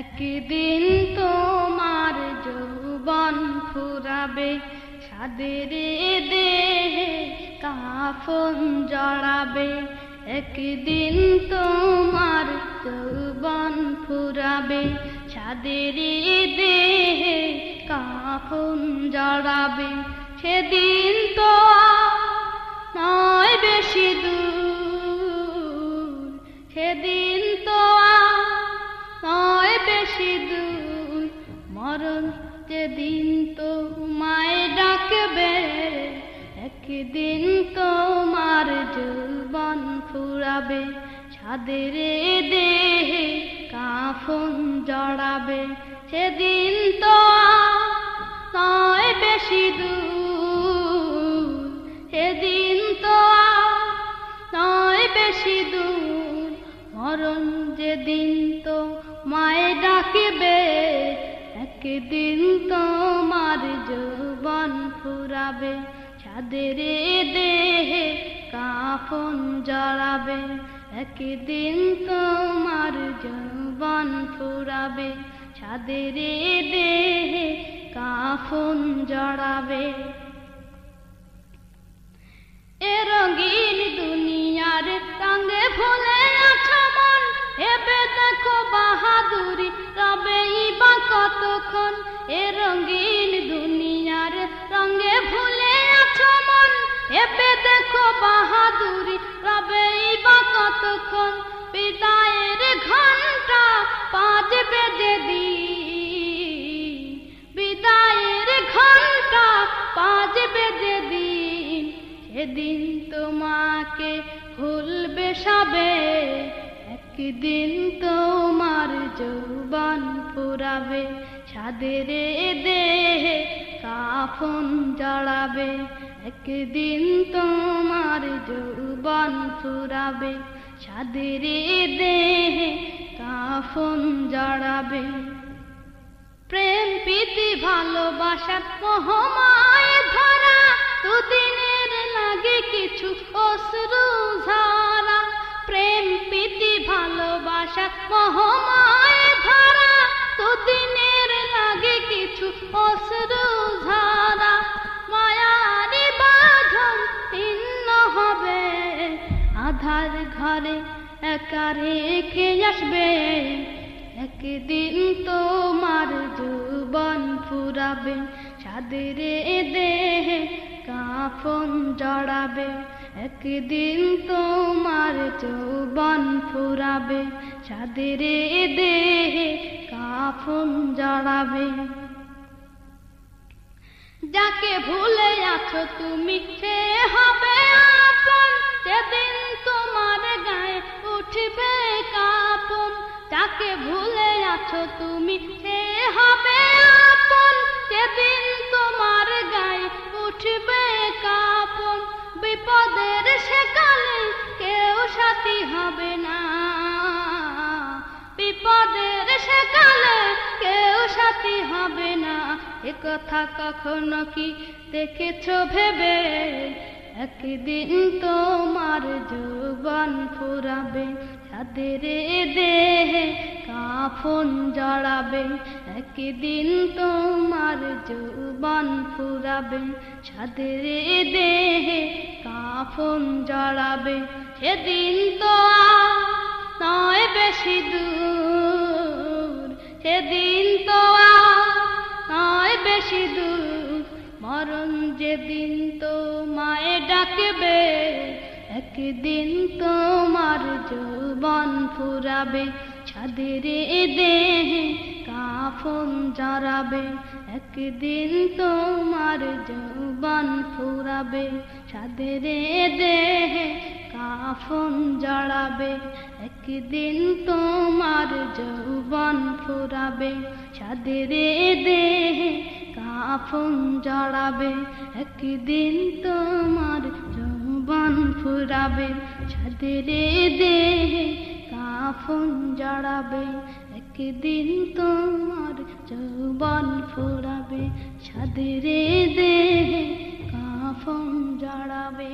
একদিন তোমার যৌবন ফুরাবে সাদের দেহে কাফন জড়াবে। একদিন তোমার যৌবন ফুরাবে সাদের দেহে কাফন জড়াবে। সেদিন তো নয় বেশি দূর, সেদিন বেশি দূর মরণ যেদিন তো মায় ডাকবে, একদিন তোমার যৌবন ফুরাবে, ছাদের দেহে কাফন জড়াবে। সেদিন তো নয় বেশি দূর, সেদিন তো নয় বেশি দূর, মরণ যেদিন তো মায়ে ডাকিবে, একদিন তোমার যৌবন ফুরাবে ছাদের দেহে কাফন জড়াবে, একদিন তোমার যৌবন ফুরাবে ছাদের দেহে কাফন জড়াবে। কতক্ষণ এ রঙিন দুনিয়ার রঙে ভুলে আছো মন? এবে দেখো বাহাদুরি রবে বা কতক্ষণ? বিদায়ের ঘণ্টা পাঁচ বেজে দি বিদায়ের ঘণ্টা পাঁচ বেজে দিন। সেদিন তোমাকে ভুলবে সবে একদিন তোমার যৌবন ফুরাবে, সাদের দেহে কাফন জড়াবে। একদিন তোমার যৌবন ফুরাবে, সাদের দেহে কাফন জড়াবে। প্রেম, প্রীতি, ভালোবাসা, মহমায় ধরা, দুদিনের লাগে কিছু অশ্রু ঝরা। প্রেম, প্রীতি, ভালোবাসা, মহমায় ধরা, দুদিনের লাগে কিছু অশ্রু ঝরা। মায়ারি বাঁধন ভিন্ন হবে, আধার ঘরে একা রেখে আসবে। একদিন তোমার যৌবন ফুরাবে সাদের দেহে কাফন জড়াবে। একদিন তোমার যৌবন ফুরাবে সাদের দেহে কাফন জড়াবে। যাকে ভুলে আছো তুমি সে হবে আপন, যেদিন তোমার গায়ে উঠবে কাপন। যাকে ভুলে আছো তুমি সে হবে আপন, যেদিন তোমার গায়ে উঠবে কাপন। বিপদের সেকালে কেউ সাথী হবে না। বিপদের সেকালে কেউ সাথী হবে না। এ কথা কখনো কি দেখেছ ভেবে? একদিন তোমার যৌবন ফুরাবে। সাদের দেহে কাফন জড়াবে। একদিন তোমার যৌবন ফুরাবে। সাদের দেহে কাফন জড়াবে। সেদিন তো নয় বেশি দূর। সেদিন তো নয় বেশি দূর। মরণ যেদিন তো মায়ে ডাকবে একদিন তোমার যৌবন ফুরাবে, ছাদের দেহে কাফন জড়াবে। একদিন তোমার যৌবন ফুরাবে, ছাদের দেহে কাফন জড়াবে। একদিন তোমার যৌবন ফুরাবে, ছাদের দেহে কাফন জড়াবে। একদিন তোমার ফুরাবে ছাদের দেহে কাফন জড়াবে একদিন তোমার যৌবন ফুরাবে ছাদের দেহে কাফন জড়াবে।